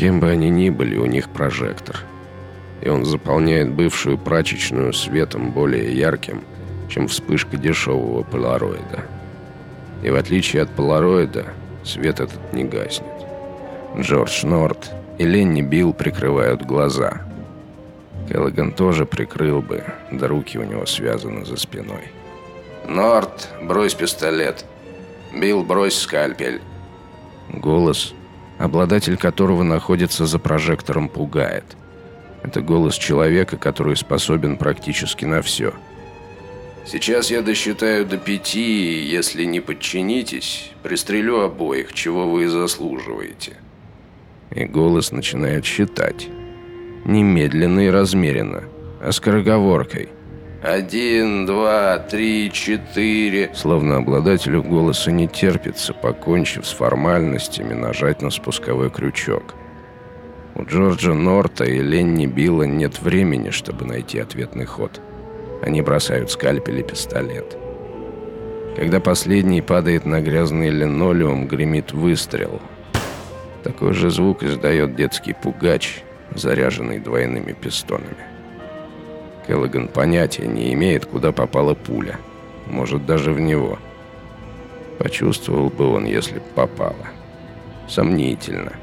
Кем бы они ни были, у них прожектор. И он заполняет бывшую прачечную светом более ярким, чем вспышка дешевого полароида. И в отличие от полароида, свет этот не гаснет. Джордж Норт и Ленни Билл прикрывают глаза. Келлоган тоже прикрыл бы, да руки у него связаны за спиной. «Норт, брось пистолет. Билл, брось скальпель». Голос, обладатель которого находится за прожектором, пугает. Это голос человека, который способен практически на все. «Сейчас я досчитаю до пяти, и если не подчинитесь, пристрелю обоих, чего вы и заслуживаете». И голос начинает считать. Немедленно и размеренно, а скороговоркой. «Один, два, три, четыре...» Словно обладателю голоса не терпится, покончив с формальностями, нажать на спусковой крючок. У Джорджа Норта и Ленни Билла нет времени, чтобы найти ответный ход. Они бросают скальпель и пистолет. Когда последний падает на грязный линолеум, гремит выстрел. Такой же звук издает детский пугач, заряженный двойными пистонами. Келлоган понятия не имеет, куда попала пуля. Может, даже в него. Почувствовал бы он, если б попала. Сомнительно.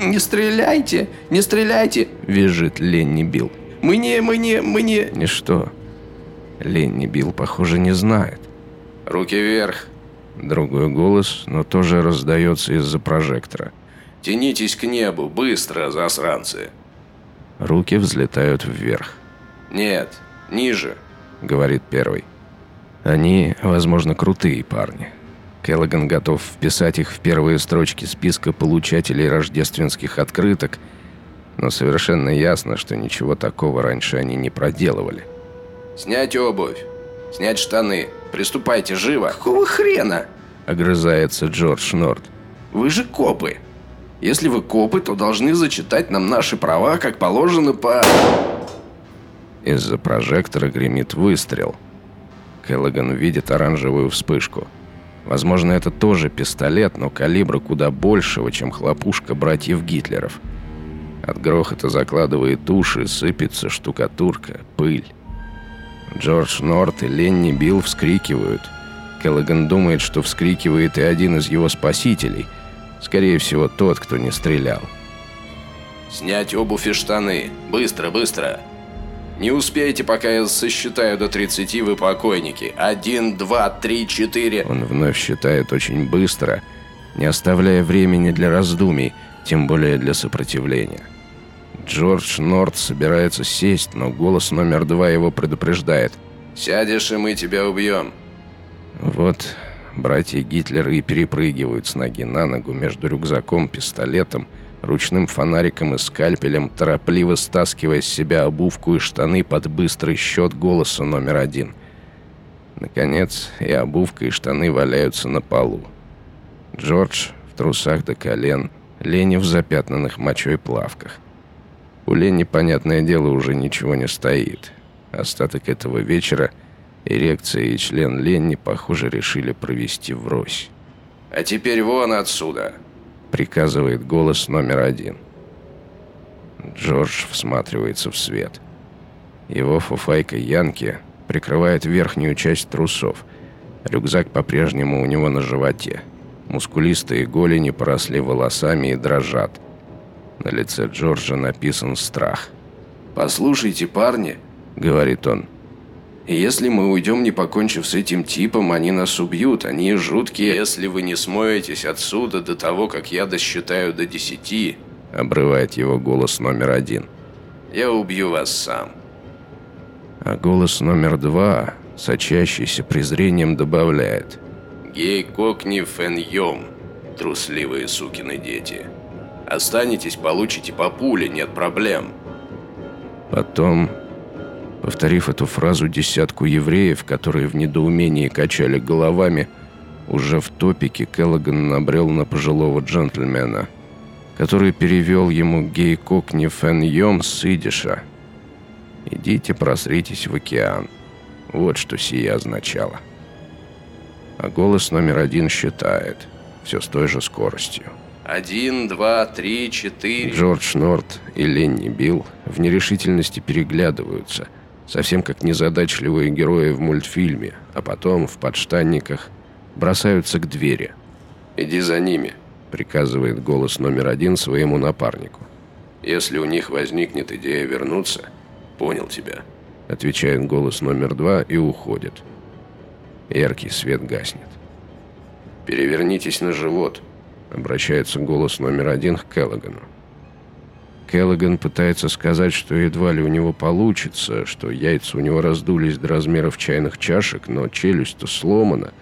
«Не стреляйте! Не стреляйте!» — визжит Ленни Билл. «Мы не... мы не... мы не...» «Ничто». Ленни Билл, похоже, не знает. «Руки вверх!» Другой голос, но тоже раздается из-за прожектора. «Тянитесь к небу, быстро, засранцы!» Руки взлетают вверх. «Нет, ниже», — говорит первый. Они, возможно, крутые парни. Келлоган готов вписать их в первые строчки списка получателей рождественских открыток, но совершенно ясно, что ничего такого раньше они не проделывали. «Снять обувь! Снять штаны! Приступайте, живо!» «Какого хрена?» — огрызается Джордж Норт. «Вы же копы! Если вы копы, то должны зачитать нам наши права, как положено по...» Из-за прожектора гремит выстрел. Келлоган видит оранжевую вспышку — Возможно, это тоже пистолет, но калибра куда большего, чем хлопушка братьев Гитлеров. От грохота закладывает уши, сыпется штукатурка, пыль. Джордж Норт и Ленни Билл вскрикивают. Келлоган думает, что вскрикивает и один из его спасителей. Скорее всего, тот, кто не стрелял. «Снять обувь и штаны! Быстро, быстро!» Не успеете, пока я сосчитаю до 30, вы покойники. Один, два, три, четыре. Он вновь считает очень быстро, не оставляя времени для раздумий, тем более для сопротивления. Джордж Норт собирается сесть, но голос номер два его предупреждает. «Сядешь, и мы тебя убьем». Вот братья Гитлер и перепрыгивают с ноги на ногу между рюкзаком, пистолетом ручным фонариком и скальпелем, торопливо стаскивая с себя обувку и штаны под быстрый счет голоса номер один. Наконец, и обувка, и штаны валяются на полу. Джордж в трусах до колен, Лени в запятнанных мочой плавках. У Лени, понятное дело, уже ничего не стоит. Остаток этого вечера эрекция и член Ленни, похоже, решили провести врозь. «А теперь вон отсюда!» Приказывает голос номер один. Джордж всматривается в свет. Его фуфайка Янки прикрывает верхнюю часть трусов. Рюкзак по-прежнему у него на животе. Мускулистые голени поросли волосами и дрожат. На лице Джорджа написан страх. «Послушайте, парни», — говорит он, если мы уйдем, не покончив с этим типом, они нас убьют. Они жуткие. Если вы не смоетесь отсюда до того, как я досчитаю до десяти...» Обрывает его голос номер один. «Я убью вас сам». А голос номер два, сочащийся презрением, добавляет. «Гей кокни фэн йом, трусливые сукины дети. Останетесь, получите по пуле, нет проблем». Потом Повторив эту фразу десятку евреев, которые в недоумении качали головами, уже в топике Келлоган набрел на пожилого джентльмена, который перевел ему гей-кокни фэн йом с идиша. «Идите просритесь в океан». Вот что сие означало. А голос номер один считает, все с той же скоростью. Один, два, три, четыре... Джордж Норт и Ленни Билл в нерешительности переглядываются, совсем как незадачливые герои в мультфильме, а потом в подштанниках бросаются к двери. «Иди за ними», — приказывает голос номер один своему напарнику. «Если у них возникнет идея вернуться, понял тебя», — отвечает голос номер два и уходит. Яркий свет гаснет. «Перевернитесь на живот», Обращается голос номер один к Келлогану. Келлоган пытается сказать, что едва ли у него получится, что яйца у него раздулись до размеров чайных чашек, но челюсть-то сломана,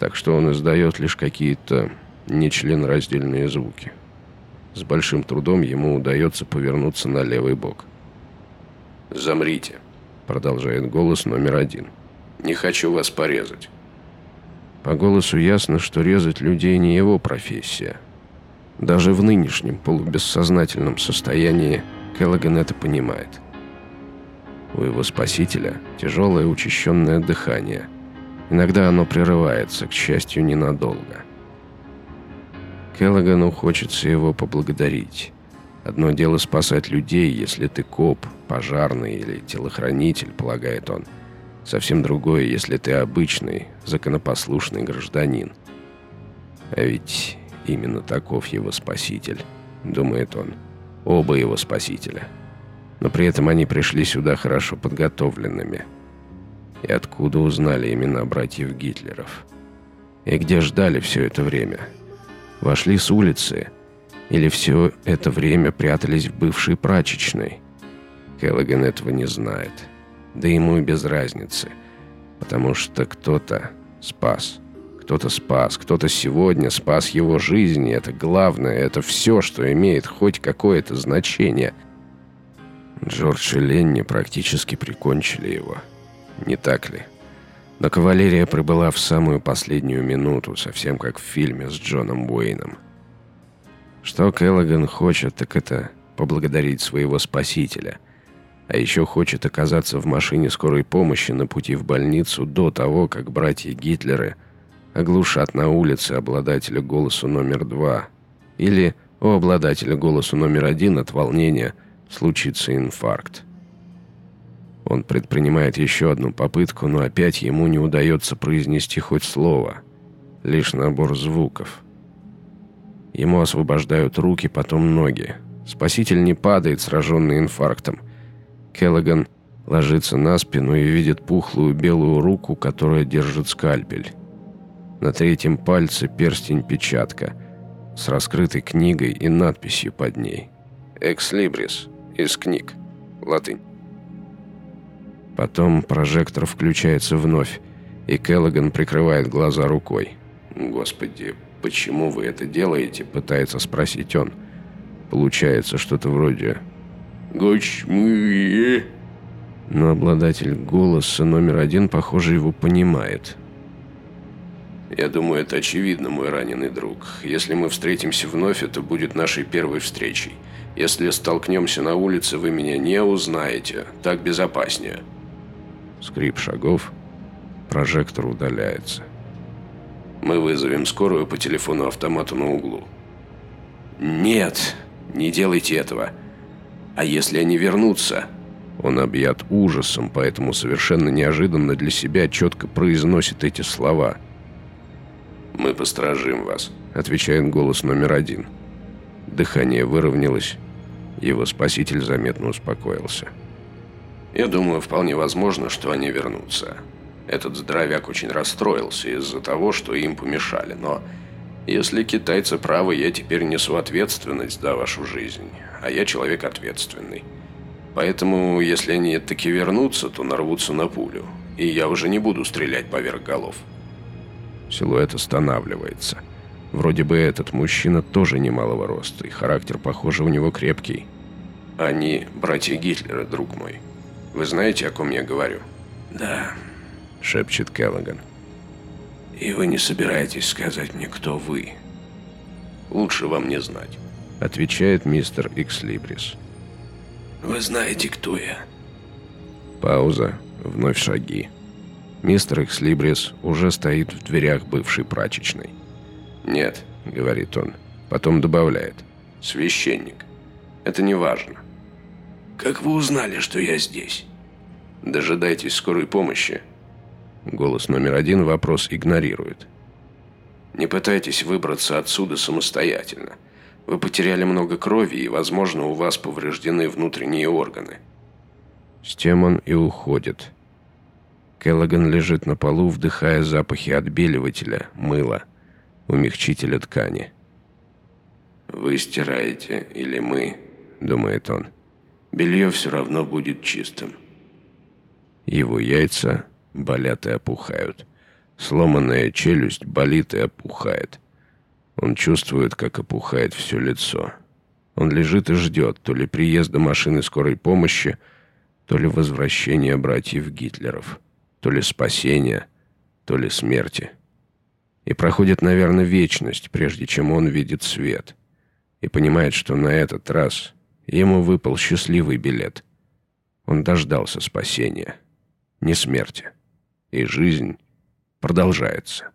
так что он издает лишь какие-то нечленораздельные звуки. С большим трудом ему удается повернуться на левый бок. «Замрите», — продолжает голос номер один. «Не хочу вас порезать». По голосу ясно, что резать людей не его профессия. Даже в нынешнем полубессознательном состоянии Келлоган это понимает. У его спасителя тяжелое учащенное дыхание. Иногда оно прерывается, к счастью, ненадолго. Келлогану хочется его поблагодарить. Одно дело спасать людей, если ты коп, пожарный или телохранитель, полагает он – Совсем другое, если ты обычный, законопослушный гражданин. А ведь именно таков его спаситель, думает он. Оба его спасителя. Но при этом они пришли сюда хорошо подготовленными. И откуда узнали имена братьев Гитлеров? И где ждали все это время? Вошли с улицы? Или все это время прятались в бывшей прачечной? Келлоган этого не знает. — да ему и без разницы. Потому что кто-то спас. Кто-то спас. Кто-то сегодня спас его жизнь. И это главное. Это все, что имеет хоть какое-то значение. Джордж и Ленни практически прикончили его. Не так ли? Но кавалерия прибыла в самую последнюю минуту, совсем как в фильме с Джоном Уэйном. Что Келлоган хочет, так это поблагодарить своего спасителя – а еще хочет оказаться в машине скорой помощи на пути в больницу до того, как братья Гитлеры оглушат на улице обладателя голоса номер два. Или у обладателя голоса номер один от волнения случится инфаркт. Он предпринимает еще одну попытку, но опять ему не удается произнести хоть слово. Лишь набор звуков. Ему освобождают руки, потом ноги. Спаситель не падает, сраженный инфарктом – Келлоган ложится на спину и видит пухлую белую руку, которая держит скальпель. На третьем пальце перстень-печатка с раскрытой книгой и надписью под ней. «Экслибрис» из книг. Латынь. Потом прожектор включается вновь, и Келлоган прикрывает глаза рукой. «Господи, почему вы это делаете?» – пытается спросить он. Получается что-то вроде Гочмы. Но обладатель голоса номер один, похоже, его понимает. Я думаю, это очевидно, мой раненый друг. Если мы встретимся вновь, это будет нашей первой встречей. Если столкнемся на улице, вы меня не узнаете. Так безопаснее. Скрип шагов. Прожектор удаляется. Мы вызовем скорую по телефону-автомату на углу. Нет, не делайте этого. А если они вернутся? Он объят ужасом, поэтому совершенно неожиданно для себя четко произносит эти слова. «Мы посторожим вас», — отвечает голос номер один. Дыхание выровнялось. Его спаситель заметно успокоился. «Я думаю, вполне возможно, что они вернутся. Этот здоровяк очень расстроился из-за того, что им помешали, но если китайцы правы, я теперь несу ответственность за вашу жизнь, а я человек ответственный. Поэтому, если они таки вернутся, то нарвутся на пулю, и я уже не буду стрелять поверх голов. Силуэт останавливается. Вроде бы этот мужчина тоже немалого роста, и характер, похоже, у него крепкий. Они братья Гитлера, друг мой. Вы знаете, о ком я говорю? Да, шепчет Келлоган. И вы не собираетесь сказать мне, кто вы? Лучше вам не знать. Отвечает мистер Икслибрис. Вы знаете, кто я? Пауза. Вновь шаги. Мистер Икслибрис уже стоит в дверях бывшей прачечной. «Нет», — говорит он, — Потом добавляет. «Священник. Это не важно». «Как вы узнали, что я здесь?» «Дожидайтесь скорой помощи». Голос номер один вопрос игнорирует. «Не пытайтесь выбраться отсюда самостоятельно. Вы потеряли много крови, и, возможно, у вас повреждены внутренние органы». С тем он и уходит. Келлоган лежит на полу, вдыхая запахи отбеливателя, мыла, умягчителя ткани. «Вы стираете, или мы?» – думает он. «Белье все равно будет чистым». Его яйца болят и опухают. Сломанная челюсть болит и опухает. Он чувствует, как опухает все лицо. Он лежит и ждет то ли приезда машины скорой помощи, то ли возвращения братьев Гитлеров, то ли спасения, то ли смерти. И проходит, наверное, вечность, прежде чем он видит свет. И понимает, что на этот раз ему выпал счастливый билет. Он дождался спасения, не смерти. И жизнь продолжается.